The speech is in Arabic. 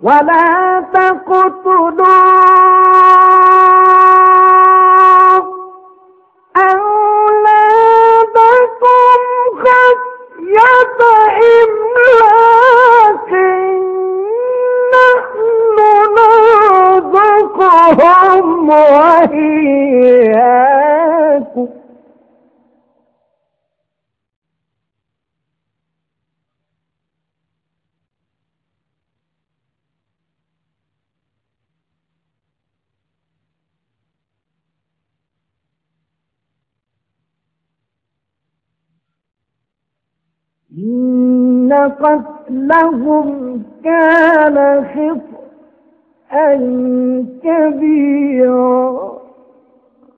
ولا تقتلوا أولادكم خشية إملاق. نحن نرزقهم وإياكم. إن قتلهم كان خطأ كبيرا